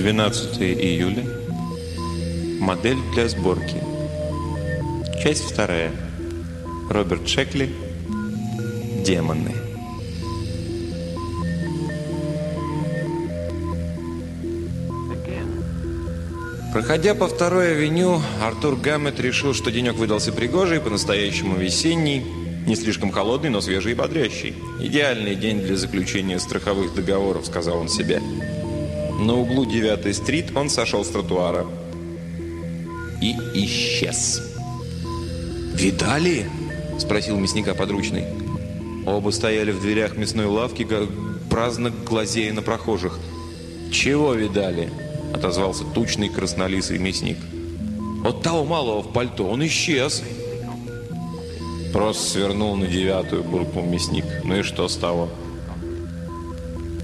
12 июля. Модель для сборки. Часть вторая. Роберт Шекли. Демоны. Проходя по второй авеню, Артур Гаммет решил, что денек выдался пригожий, по-настоящему весенний, не слишком холодный, но свежий и бодрящий. «Идеальный день для заключения страховых договоров», — сказал он себе. На углу 9-й стрит он сошел с тротуара и исчез. «Видали?» – спросил мясника подручный. Оба стояли в дверях мясной лавки, праздно глазея на прохожих. «Чего видали?» – отозвался тучный краснолисый мясник. «От того малого в пальто, он исчез!» Просто свернул на девятую, буркнул мясник. «Ну и что с того?»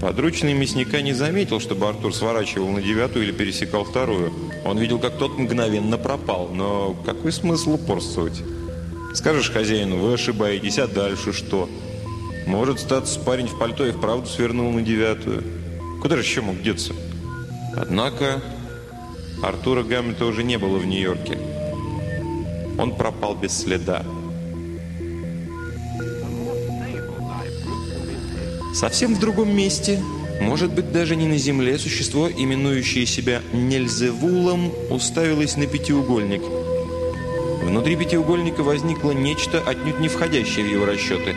Подручный мясника не заметил, чтобы Артур сворачивал на девятую или пересекал вторую. Он видел, как тот мгновенно пропал, но какой смысл упорствовать? Скажешь хозяину, вы ошибаетесь, а дальше что? Может, статься парень в пальто и вправду свернул на девятую. Куда же еще мог деться? Однако Артура Гаммета уже не было в Нью-Йорке. Он пропал без следа. Совсем в другом месте, может быть, даже не на земле, существо, именующее себя Нельзевулом, уставилось на пятиугольник. Внутри пятиугольника возникло нечто, отнюдь не входящее в его расчеты.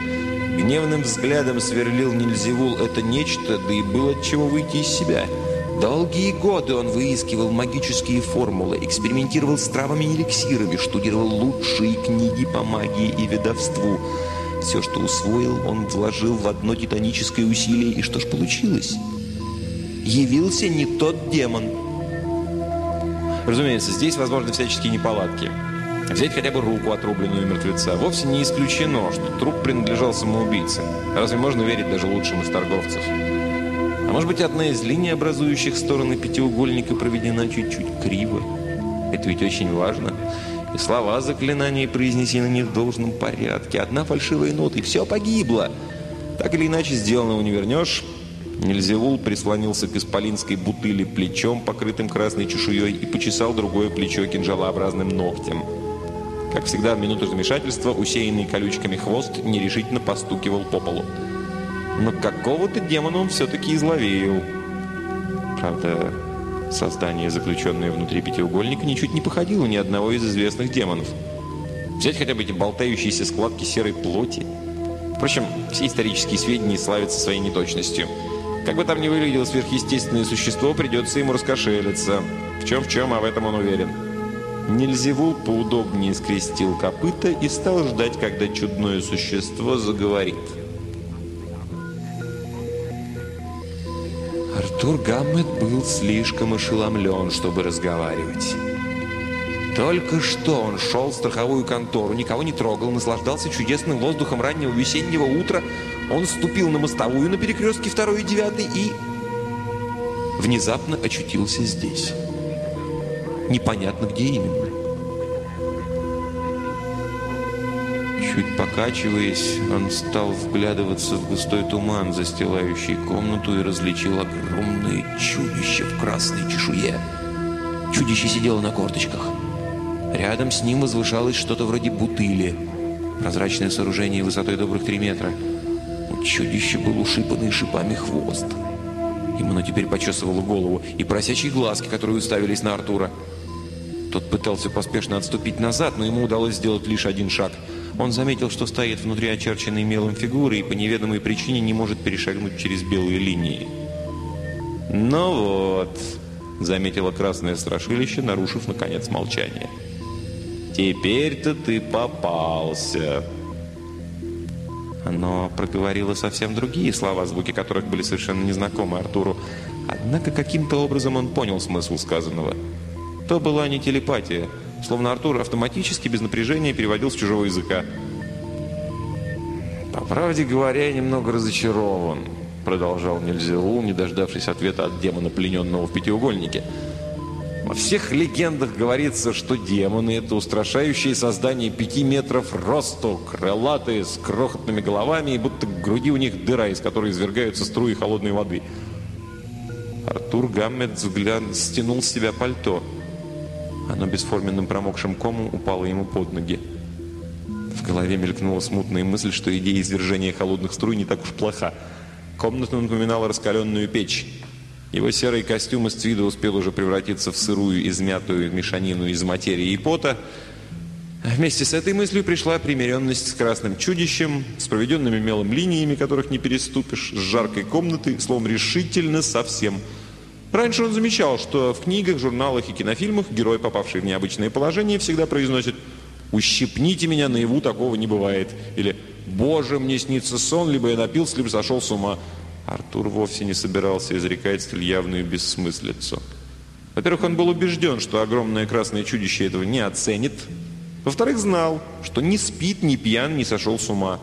Гневным взглядом сверлил Нельзевул это нечто, да и было от чего выйти из себя. Долгие годы он выискивал магические формулы, экспериментировал с травами и эликсирами, штудировал лучшие книги по магии и ведовству – все, что усвоил, он вложил в одно титаническое усилие. И что ж получилось? Явился не тот демон. Разумеется, здесь возможны всяческие неполадки. Взять хотя бы руку, отрубленную мертвеца. Вовсе не исключено, что труп принадлежал самоубийце. Разве можно верить даже лучшим из торговцев? А может быть, одна из линий, образующих стороны пятиугольника, проведена чуть-чуть криво? Это ведь очень важно. И слова заклинания произнесены не в должном порядке. Одна фальшивая нота, и все погибло. Так или иначе, сделанного не вернешь. Нельзевул прислонился к исполинской бутыли плечом, покрытым красной чешуей, и почесал другое плечо кинжалообразным ногтем. Как всегда, в минуту замешательства, усеянный колючками хвост нерешительно постукивал по полу. Но какого-то демона он все-таки изловил. Правда, Создание, заключенное внутри пятиугольника, ничуть не походило ни одного из известных демонов. Взять хотя бы эти болтающиеся складки серой плоти. Впрочем, все исторические сведения славятся своей неточностью. Как бы там ни выглядело сверхъестественное существо, придется ему раскошелиться. В чем в чем, а в этом он уверен. Нельзевул поудобнее скрестил копыта и стал ждать, когда чудное существо заговорит. Артур Гаммет был слишком ошеломлен, чтобы разговаривать. Только что он шел в страховую контору, никого не трогал, наслаждался чудесным воздухом раннего весеннего утра. Он ступил на мостовую на перекрестке 2 и 9 и внезапно очутился здесь. Непонятно, где именно. Чуть покачиваясь, он стал вглядываться в густой туман, застилающий комнату, и различил огромное чудище в красной чешуе. Чудище сидело на корточках. Рядом с ним возвышалось что-то вроде бутыли. Прозрачное сооружение высотой добрых три метра. У чудища был ушипанный шипами хвост. Ему оно теперь почесывало голову, и просячие глазки, которые уставились на Артура. Тот пытался поспешно отступить назад, но ему удалось сделать лишь один шаг – он заметил, что стоит внутри очерченной мелом фигуры и по неведомой причине не может перешагнуть через белые линии. «Ну вот», — заметила красное страшилище, нарушив, наконец, молчание. «Теперь-то ты попался». Оно проговорило совсем другие слова, звуки которых были совершенно незнакомы Артуру. Однако каким-то образом он понял смысл сказанного. То была не телепатия — Словно Артур автоматически, без напряжения, переводил с чужого языка. «По правде говоря, я немного разочарован», — продолжал Нельзеул, не дождавшись ответа от демона, плененного в пятиугольнике. «Во всех легендах говорится, что демоны — это устрашающие создания пяти метров росту, крылатые, с крохотными головами, и будто в груди у них дыра, из которой извергаются струи холодной воды». Артур Гаммет взгляд стянул с себя пальто. Оно бесформенным промокшим комом упало ему под ноги. В голове мелькнула смутная мысль, что идея извержения холодных струй не так уж плоха. Комната напоминала раскаленную печь. Его серый костюм из цвида успел уже превратиться в сырую, измятую мешанину из материи и пота. Вместе с этой мыслью пришла примиренность с красным чудищем, с проведенными мелом линиями, которых не переступишь, с жаркой комнатой, словом, решительно совсем. Раньше он замечал, что в книгах, журналах и кинофильмах герой, попавший в необычное положение, всегда произносит «Ущипните меня, наяву такого не бывает» или «Боже, мне снится сон, либо я напился, либо сошел с ума». Артур вовсе не собирался изрекать столь явную бессмыслицу. Во-первых, он был убежден, что огромное красное чудище этого не оценит. Во-вторых, знал, что ни спит, ни пьян, ни сошел с ума.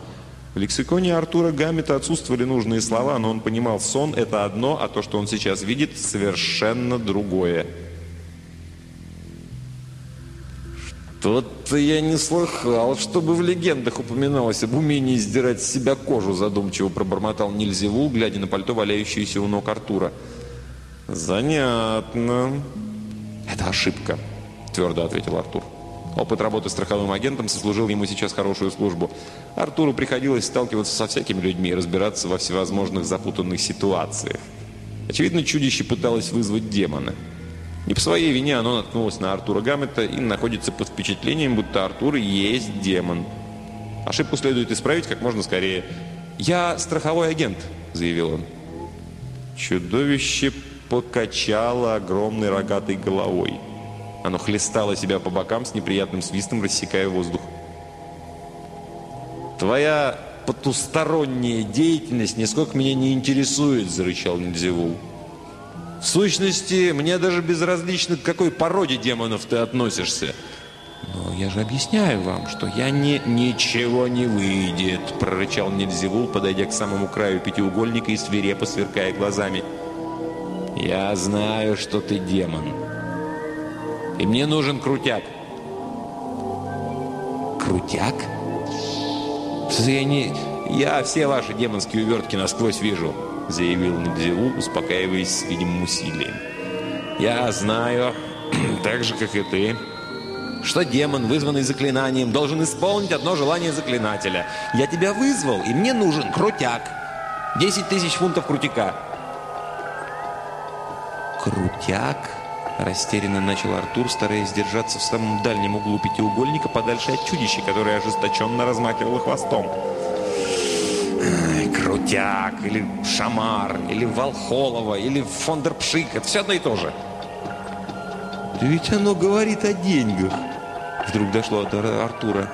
В лексиконе Артура Гаммета отсутствовали нужные слова, но он понимал, сон – это одно, а то, что он сейчас видит, совершенно другое. «Что-то я не слыхал, чтобы в легендах упоминалось об умении сдирать с себя кожу», задумчиво пробормотал Нильзевул, глядя на пальто, валяющееся у ног Артура. «Занятно». «Это ошибка», – твердо ответил Артур. Опыт работы страховым агентом сослужил ему сейчас хорошую службу. Артуру приходилось сталкиваться со всякими людьми и разбираться во всевозможных запутанных ситуациях. Очевидно, чудище пыталось вызвать демона – не по своей вине оно наткнулось на Артура Гаммета и находится под впечатлением, будто Артур есть демон. Ошибку следует исправить как можно скорее. «Я страховой агент», — заявил он. Чудовище покачало огромной рогатой головой. Оно хлестало себя по бокам с неприятным свистом, рассекая воздух. «Твоя потусторонняя деятельность нисколько меня не интересует», — зарычал Нельзевул. В сущности, мне даже безразлично, к какой породе демонов ты относишься. Но я же объясняю вам, что я не... Ничего не выйдет, прорычал Нельзевул, подойдя к самому краю пятиугольника и свирепо сверкая глазами. Я знаю, что ты демон. И мне нужен крутяк. Крутяк? Я не... Я все ваши демонские увертки насквозь вижу заявил Набзеву, успокаиваясь с видимым усилием. «Я знаю, так же, как и ты, что демон, вызванный заклинанием, должен исполнить одно желание заклинателя. Я тебя вызвал, и мне нужен крутяк. Десять тысяч фунтов крутяка». «Крутяк?» – растерянно начал Артур, стараясь держаться в самом дальнем углу пятиугольника, подальше от чудища, которое ожесточенно размахивало хвостом крутяк, или шамар, или волхолова, или фондерпшик. Это все одно и то же. Да ведь оно говорит о деньгах. Вдруг дошло от Артура.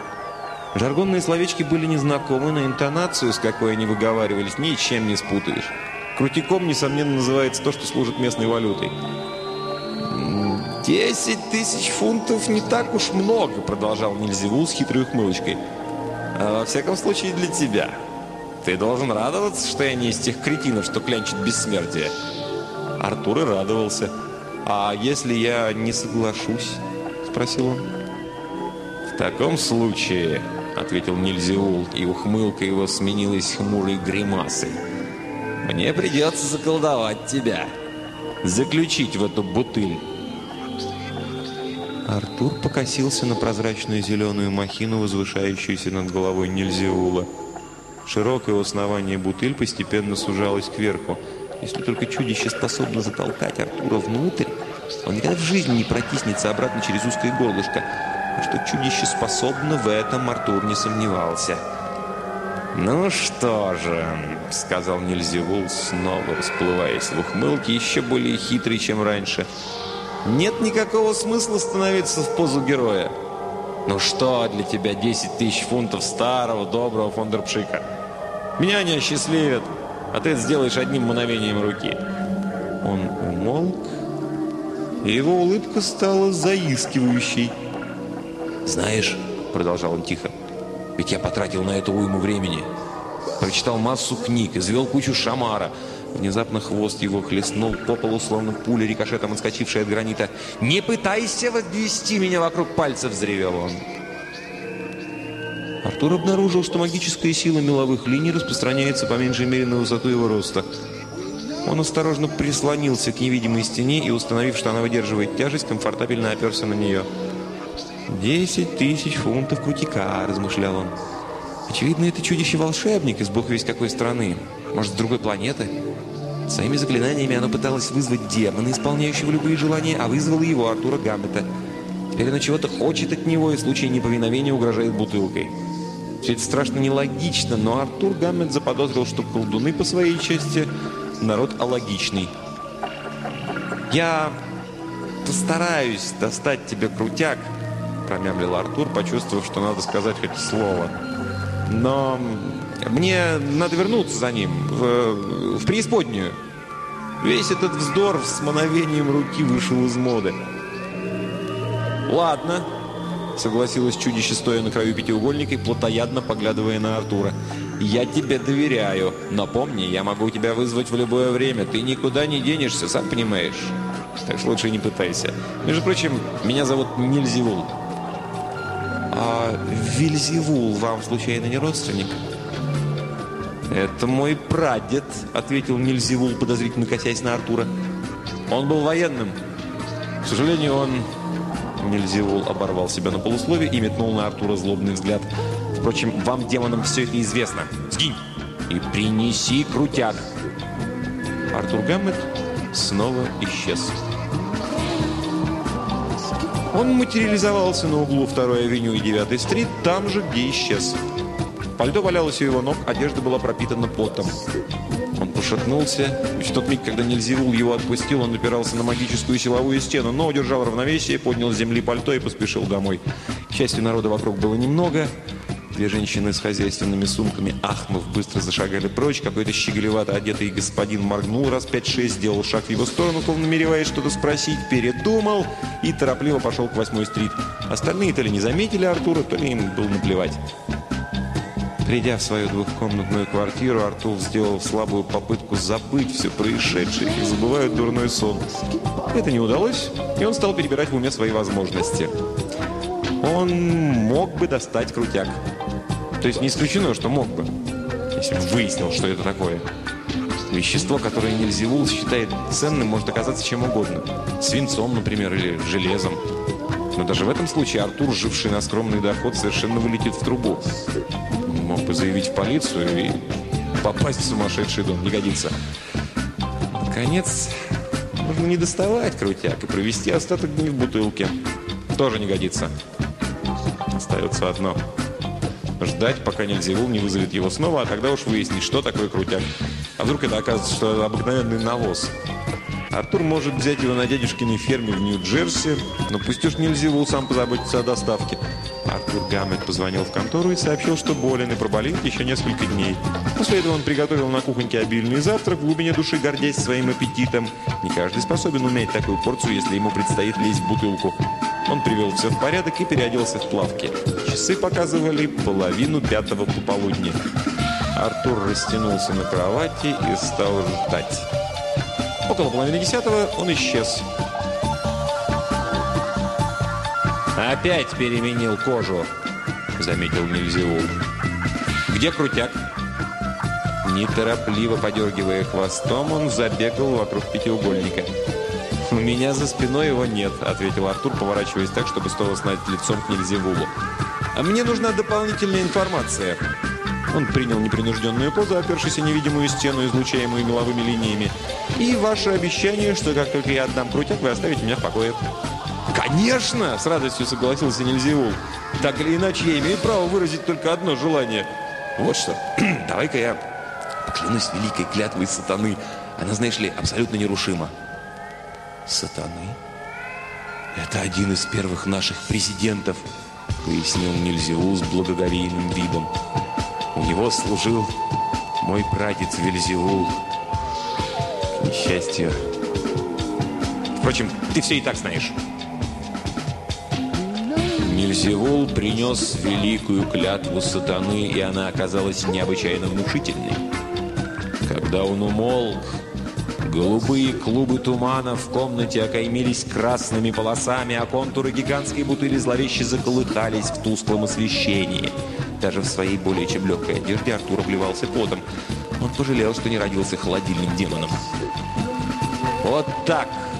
Жаргонные словечки были незнакомы, но интонацию, с какой они выговаривались, ничем не спутаешь. Крутиком, несомненно, называется то, что служит местной валютой. «Десять тысяч фунтов не так уж много», — продолжал Нильзевул с хитрой ухмылочкой. «А во всяком случае, для тебя». Ты должен радоваться, что я не из тех кретинов, что клянчат бессмертие. Артур и радовался. «А если я не соглашусь?» – спросил он. «В таком случае», – ответил Нильзеул, и ухмылка его сменилась хмурой гримасой. «Мне придется заколдовать тебя, заключить в эту бутыль». Артур покосился на прозрачную зеленую махину, возвышающуюся над головой Нильзеула. Широкое у основания бутыль постепенно сужалась кверху. Если только чудище способно затолкать Артура внутрь, он никогда в жизни не протиснется обратно через узкое горлышко. А что чудище способно, в этом Артур не сомневался. «Ну что же», — сказал Нильзевул, снова расплываясь в ухмылке, еще более хитрый, чем раньше. «Нет никакого смысла становиться в позу героя. Ну что для тебя 10 тысяч фунтов старого, доброго фондерпшика?» Меня не осчастливят, а ты это сделаешь одним мгновением руки». Он умолк, и его улыбка стала заискивающей. «Знаешь», — продолжал он тихо, — «ведь я потратил на это уйму времени. Прочитал массу книг, извел кучу шамара». Внезапно хвост его хлестнул по полу, словно пуля рикошетом отскочившая от гранита. «Не пытайся подвести меня вокруг пальцев!» — взревел он. Артур обнаружил, что магическая сила меловых линий распространяется по меньшей мере на высоту его роста. Он осторожно прислонился к невидимой стене и, установив, что она выдерживает тяжесть, комфортабельно оперся на нее. «Десять тысяч фунтов крутика», – размышлял он. «Очевидно, это чудище-волшебник из бог весь какой страны. Может, с другой планеты?» Своими заклинаниями оно пыталось вызвать демона, исполняющего любые желания, а вызвало его, Артура Гаммета. Теперь оно чего-то хочет от него и в случае неповиновения угрожает бутылкой. Все это страшно нелогично, но Артур Гаммет заподозрил, что колдуны по своей части народ алогичный. «Я постараюсь достать тебе крутяк», – промямлил Артур, почувствовав, что надо сказать хоть слово. «Но мне надо вернуться за ним, в, в преисподнюю. Весь этот вздор с мановением руки вышел из моды». «Ладно», – согласилась чудище, стоя на краю пятиугольника и плотоядно поглядывая на Артура. «Я тебе доверяю. Но помни, я могу тебя вызвать в любое время. Ты никуда не денешься, сам понимаешь. Так что лучше не пытайся. Между прочим, меня зовут Нильзевул». «А Вильзевул вам, случайно, не родственник?» «Это мой прадед», — ответил Нильзевул, подозрительно косясь на Артура. «Он был военным. К сожалению, он Нельзевул оборвал себя на полусловие и метнул на Артура злобный взгляд. «Впрочем, вам, демонам, все это известно. Сгинь и принеси крутяк!» Артур Гаммет снова исчез. Он материализовался на углу 2-й авеню и 9-й стрит, там же, где исчез. Пальто валялось у его ног, одежда была пропитана потом. Он пошатнулся. В тот миг, когда Нельзевул его отпустил, он опирался на магическую силовую стену, но удержал равновесие, поднял с земли пальто и поспешил домой. К счастью, народа вокруг было немного. Две женщины с хозяйственными сумками, ахнув, быстро зашагали прочь. Какой-то щеголевато одетый господин моргнул раз пять-шесть, сделал шаг в его сторону, словно намереваясь что-то спросить, передумал и торопливо пошел к восьмой стрит. Остальные то ли не заметили Артура, то ли им было наплевать. Придя в свою двухкомнатную квартиру, Артур сделал слабую попытку забыть все происшедшее и забывает дурной сон. Это не удалось, и он стал перебирать в уме свои возможности. Он мог бы достать крутяк. То есть не исключено, что мог бы, если бы выяснил, что это такое. Вещество, которое Нильзевул считает ценным, может оказаться чем угодно. Свинцом, например, или железом. Но даже в этом случае Артур, живший на скромный доход, совершенно вылетит в трубу мог бы заявить в полицию и попасть в сумасшедший дом. Не годится. Наконец, можно не доставать крутяк и провести остаток дней в бутылке. Тоже не годится. Остается одно. Ждать, пока Нельзевул не вызовет его снова, а тогда уж выяснить, что такое крутяк. А вдруг это окажется, что это обыкновенный навоз. Артур может взять его на дядюшкиной ферме в Нью-Джерси, но пусть уж Нельзевул сам позаботится о доставке. Артур Гаммет позвонил в контору и сообщил, что болен и проболит еще несколько дней. После этого он приготовил на кухоньке обильный завтрак, в глубине души гордясь своим аппетитом. Не каждый способен уметь такую порцию, если ему предстоит лезть в бутылку. Он привел все в порядок и переоделся в плавки. Часы показывали половину пятого пополудни. Артур растянулся на кровати и стал ждать. Около половины десятого он исчез. «Опять переменил кожу», — заметил Нильзевул. «Где крутяк?» Неторопливо подергивая хвостом, он забегал вокруг пятиугольника. «У меня за спиной его нет», — ответил Артур, поворачиваясь так, чтобы снова снать лицом к Нильзевулу. «А мне нужна дополнительная информация». Он принял непринужденную позу, опершись о невидимую стену, излучаемую меловыми линиями. «И ваше обещание, что как только я отдам крутяк, вы оставите меня в покое». «Конечно!» – с радостью согласился Нельзевул. «Так или иначе, я имею право выразить только одно желание. Вот что, давай-ка я поклянусь великой клятвой сатаны. Она, знаешь ли, абсолютно нерушима». «Сатаны? Это один из первых наших президентов», – пояснил Нельзевул с благоговейным видом. «У него служил мой прадед Вельзевул. К несчастью. Впрочем, ты все и так знаешь». Нильзевул принес великую клятву сатаны, и она оказалась необычайно внушительной. Когда он умолк, голубые клубы тумана в комнате окаймились красными полосами, а контуры гигантской бутыли зловеще заколыхались в тусклом освещении. Даже в своей более чем легкой одежде Артур обливался потом. Он пожалел, что не родился холодильным демоном. «Вот так!» –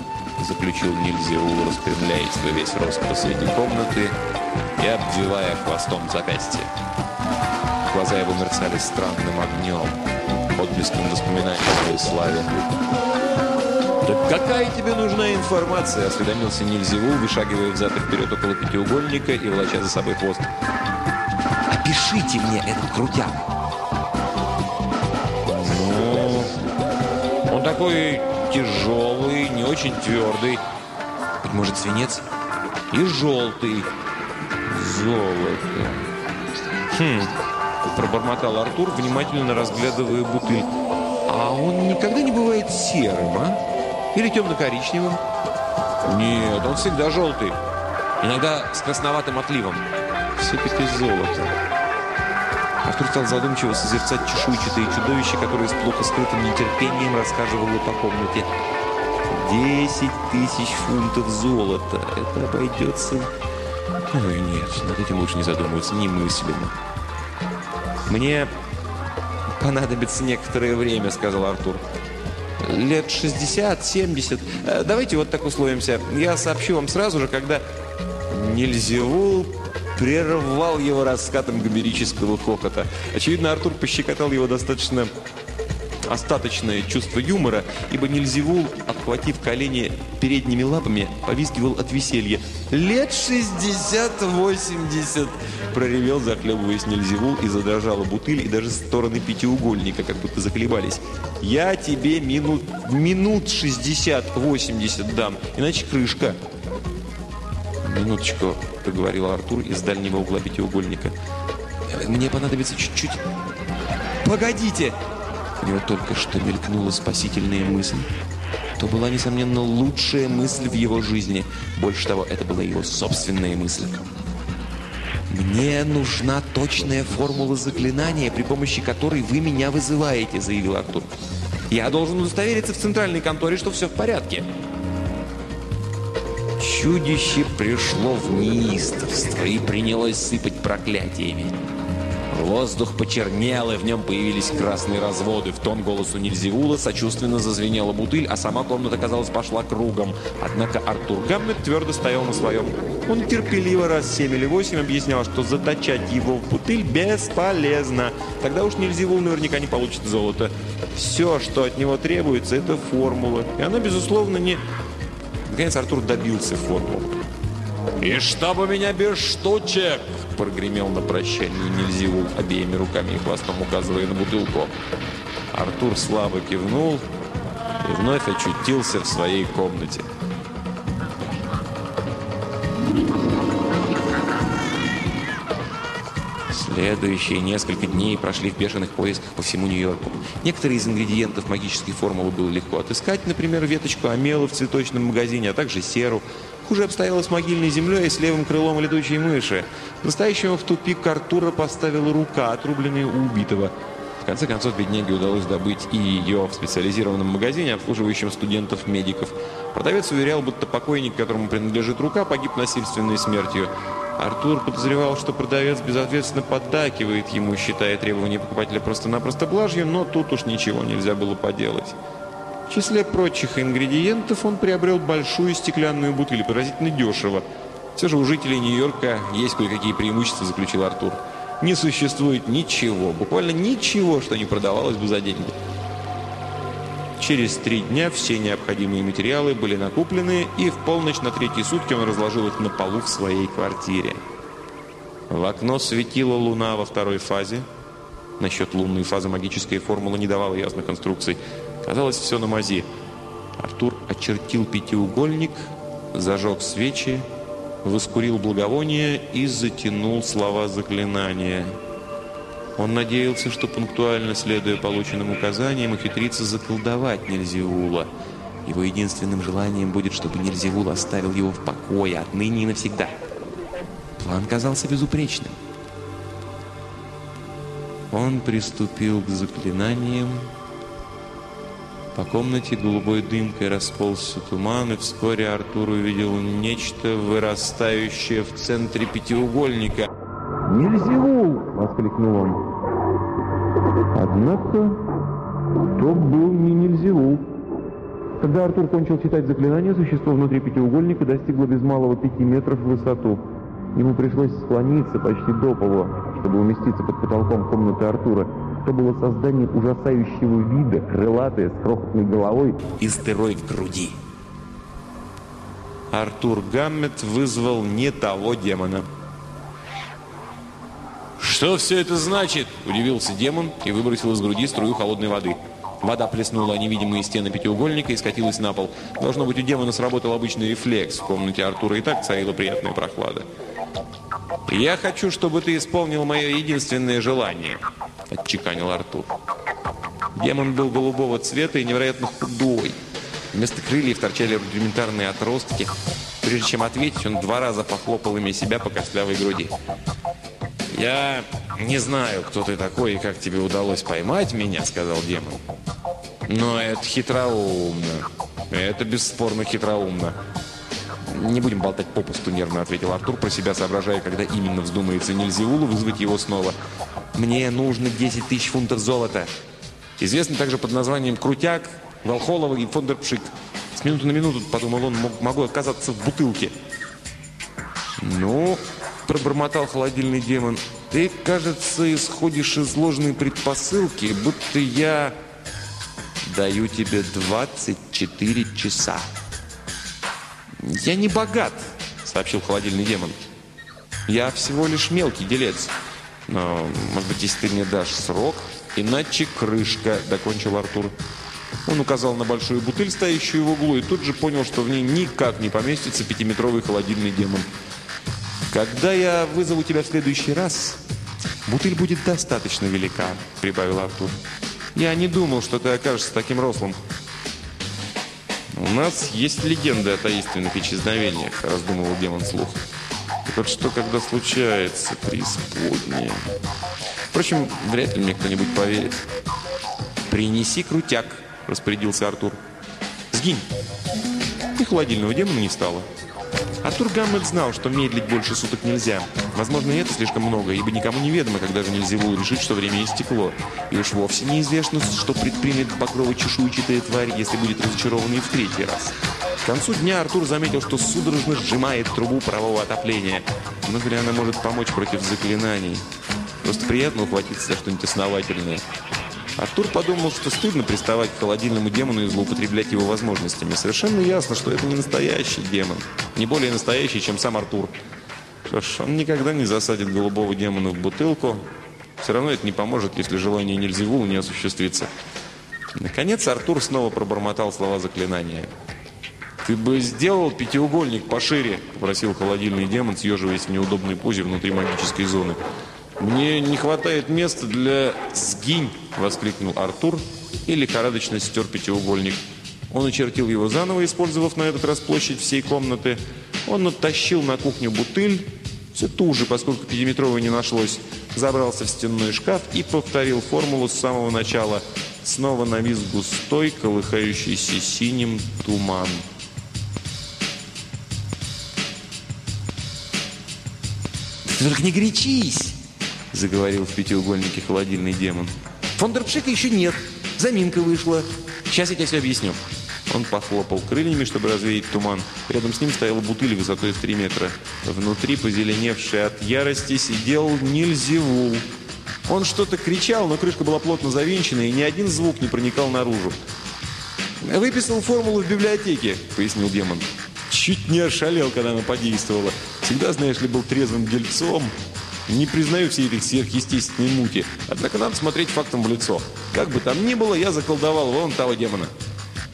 заключил Нильзеул, распрямляясь во весь рост посреди комнаты и обвивая хвостом запястье. Глаза его мерцали странным огнем, отблеском воспоминаний о своей славе. «Так какая тебе нужна информация?» – осведомился Нильзевул, вышагивая взад и вперед около пятиугольника и волоча за собой хвост. «Опишите мне этот крутяк!» «Ну, он такой тяжелый, не очень твердый. Быть может, свинец? И желтый. Золото. Хм, пробормотал Артур, внимательно разглядывая бутыль. А он никогда не бывает серым, а? Или темно-коричневым? Нет, он всегда желтый. Иногда с красноватым отливом. Все-таки золото. Артур стал задумчиво созерцать чешуйчатые чудовища, которые с плохо скрытым нетерпением рассказывало по комнате. «Десять тысяч фунтов золота. Это обойдется...» «Ой, нет, над этим лучше не задумываться, немыслимо». «Мне понадобится некоторое время», — сказал Артур. «Лет 60-70. Э, давайте вот так условимся. Я сообщу вам сразу же, когда...» Нельзевул прервал его раскатом гомерического хохота. Очевидно, Артур пощекотал его достаточно остаточное чувство юмора, ибо Нильзевул, обхватив колени передними лапами, повизгивал от веселья. «Лет шестьдесят-восемьдесят!» проревел, захлебываясь Нильзевул, и задрожала бутыль, и даже стороны пятиугольника как будто заколебались. «Я тебе минут, минут шестьдесят-восемьдесят дам, иначе крышка!» «Минуточку», — проговорил Артур из дальнего угла пятиугольника. «Мне понадобится чуть-чуть...» «Погодите!» У него только что мелькнула спасительная мысль. То была, несомненно, лучшая мысль в его жизни. Больше того, это была его собственная мысль. «Мне нужна точная формула заклинания, при помощи которой вы меня вызываете», — заявил Артур. «Я должен удостовериться в центральной конторе, что все в порядке». Чудище пришло в неистовство и принялось сыпать проклятиями. Воздух почернел, и в нем появились красные разводы. В тон голосу Нильзевула сочувственно зазвенела бутыль, а сама комната, казалось, пошла кругом. Однако Артур Гаммет твердо стоял на своем. Он терпеливо раз семь или восемь объяснял, что заточать его в бутыль бесполезно. Тогда уж Нильзевул наверняка не получит золото. Все, что от него требуется, это формула. И она, безусловно, не... Наконец Артур добился формулы. «И чтобы меня без штучек!» – прогремел на прощание Нильзивул, обеими руками и хвостом указывая на бутылку. Артур слабо кивнул и вновь очутился в своей комнате. Следующие несколько дней прошли в бешеных поисках по всему Нью-Йорку. Некоторые из ингредиентов магической формулы было легко отыскать, например, веточку амела в цветочном магазине, а также серу. Хуже обстояло с могильной землей и с левым крылом летучей мыши. Настоящего в тупик Артура поставила рука, отрубленная у убитого. В конце концов, бедняге удалось добыть и ее в специализированном магазине, обслуживающем студентов-медиков. Продавец уверял, будто покойник, которому принадлежит рука, погиб насильственной смертью. Артур подозревал, что продавец безответственно поддакивает ему, считая требования покупателя просто-напросто блажью, но тут уж ничего нельзя было поделать. В числе прочих ингредиентов он приобрел большую стеклянную бутыль, поразительно дешево. Все же у жителей Нью-Йорка есть кое-какие преимущества, заключил Артур. Не существует ничего, буквально ничего, что не продавалось бы за деньги. Через три дня все необходимые материалы были накуплены, и в полночь на третьи сутки он разложил их на полу в своей квартире. В окно светила луна во второй фазе. Насчет лунной фазы магическая формула не давала ясных инструкций. Казалось, все на мази. Артур очертил пятиугольник, зажег свечи, воскурил благовоние и затянул слова заклинания. Он надеялся, что пунктуально следуя полученным указаниям, ухитрится заколдовать Нельзиула. Его единственным желанием будет, чтобы Нельзиул оставил его в покое отныне и навсегда. План казался безупречным. Он приступил к заклинаниям, по комнате голубой дымкой расползся туман, и вскоре Артур увидел нечто, вырастающее в центре пятиугольника. «Нельзевул!» — воскликнул он. Однако то был не Нильзевул. Когда Артур кончил читать заклинание, существо внутри пятиугольника достигло без малого пяти метров в высоту. Ему пришлось склониться почти до пола, чтобы уместиться под потолком комнаты Артура. Это было создание ужасающего вида, крылатое, с крохотной головой и с дырой в груди. Артур Гаммет вызвал не того демона. «Что все это значит?» – удивился демон и выбросил из груди струю холодной воды. Вода плеснула невидимые стены пятиугольника и скатилась на пол. Должно быть, у демона сработал обычный рефлекс. В комнате Артура и так царила приятная прохлада. «Я хочу, чтобы ты исполнил мое единственное желание», – отчеканил Артур. Демон был голубого цвета и невероятно худой. Вместо крыльев торчали рудиментарные отростки. Прежде чем ответить, он два раза похлопал ими себя по костлявой груди. «Я не знаю, кто ты такой и как тебе удалось поймать меня», — сказал демон. «Но это хитроумно. Это бесспорно хитроумно». «Не будем болтать попусту», — нервно ответил Артур, про себя соображая, когда именно вздумается Нильзиулу вызвать его снова. «Мне нужно 10 тысяч фунтов золота. Известный также под названием «Крутяк», Волхолова и Фондерпшик. С минуты на минуту, подумал он, могу оказаться в бутылке. «Ну, — пробормотал холодильный демон, — ты, кажется, исходишь из ложной предпосылки, будто я даю тебе 24 часа». «Я не богат», — сообщил холодильный демон. «Я всего лишь мелкий делец. Но, может быть, если ты мне дашь срок, иначе крышка», — докончил Артур. Он указал на большую бутыль, стоящую в углу, и тут же понял, что в ней никак не поместится пятиметровый холодильный демон. «Когда я вызову тебя в следующий раз, бутыль будет достаточно велика», — прибавил Артур. «Я не думал, что ты окажешься таким рослым». «У нас есть легенды о таинственных исчезновениях», — раздумывал демон слух. «Так вот что, когда случается преисподнее?» Впрочем, вряд ли мне кто-нибудь поверит. «Принеси крутяк», – распорядился Артур. «Сгинь!» И холодильного демона не стало. Артур Гаммет знал, что медлить больше суток нельзя. Возможно, и это слишком много, ибо никому не ведомо, когда же Нельзевул решить, что время истекло. И уж вовсе неизвестно, что предпримет покровы чешуйчатая тварь, если будет разочарован и в третий раз. К концу дня Артур заметил, что судорожно сжимает трубу парового отопления. Но ли она может помочь против заклинаний? Просто приятно ухватиться за что-нибудь основательное. Артур подумал, что стыдно приставать к холодильному демону и злоупотреблять его возможностями. Совершенно ясно, что это не настоящий демон. Не более настоящий, чем сам Артур. Что ж, он никогда не засадит голубого демона в бутылку. Все равно это не поможет, если желание Нельзевула не осуществится. Наконец Артур снова пробормотал слова заклинания. «Ты бы сделал пятиугольник пошире», — попросил холодильный демон, съеживаясь в неудобной позе внутри магической зоны. «Мне не хватает места для сгинь!» – воскликнул Артур и лихорадочно стер пятиугольник. Он очертил его заново, использовав на этот раз площадь всей комнаты. Он оттащил на кухню бутыль, все ту же, поскольку пятиметровой не нашлось, забрался в стенной шкаф и повторил формулу с самого начала. Снова навис густой, колыхающийся синим туман. «Только не горячись!» Заговорил в пятиугольнике холодильный демон. «Фондерпшика еще нет. Заминка вышла. Сейчас я тебе все объясню». Он похлопал крыльями, чтобы развеять туман. Рядом с ним стояла бутыль высотой в 3 метра. Внутри, позеленевший от ярости, сидел Нильзевул. Он что-то кричал, но крышка была плотно завинчена, и ни один звук не проникал наружу. «Выписал формулу в библиотеке», — пояснил демон. «Чуть не ошалел, когда она подействовала. Всегда, знаешь ли, был трезвым дельцом. Не признаю всей этой сверхъестественной мути. Однако надо смотреть фактом в лицо. Как бы там ни было, я заколдовал вон того демона.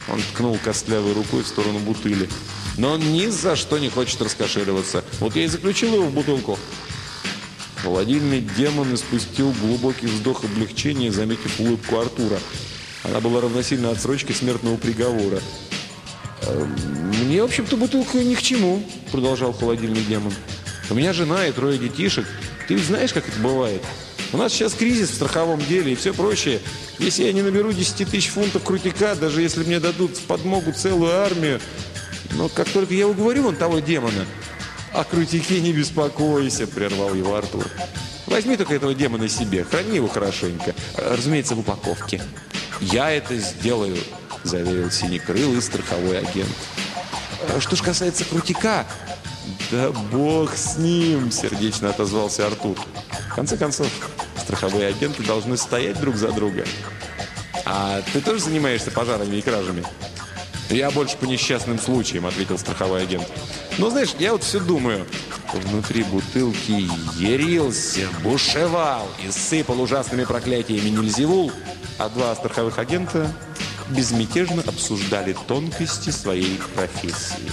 Он ткнул костлявой рукой в сторону бутыли. Но он ни за что не хочет раскошеливаться. Вот я и заключил его в бутылку. Холодильный демон испустил глубокий вздох облегчения, заметив улыбку Артура. Она была равносильна отсрочке смертного приговора. «Эм, «Мне, в общем-то, бутылка ни к чему», — продолжал холодильный демон. «У меня жена и трое детишек. Ты ведь знаешь, как это бывает? У нас сейчас кризис в страховом деле и все прочее. Если я не наберу 10 тысяч фунтов крутика, даже если мне дадут в подмогу целую армию, но как только я уговорю вон того демона, о крутике не беспокойся, прервал его Артур. Возьми только этого демона себе, храни его хорошенько. Разумеется, в упаковке. «Я это сделаю», – заверил синекрылый страховой агент. А «Что ж касается крутика...» «Да бог с ним!» – сердечно отозвался Артур. «В конце концов, страховые агенты должны стоять друг за друга». «А ты тоже занимаешься пожарами и кражами?» «Я больше по несчастным случаям», — ответил страховой агент. «Но знаешь, я вот все думаю». Внутри бутылки ярился, бушевал и сыпал ужасными проклятиями Нильзевул, а два страховых агента безмятежно обсуждали тонкости своей профессии.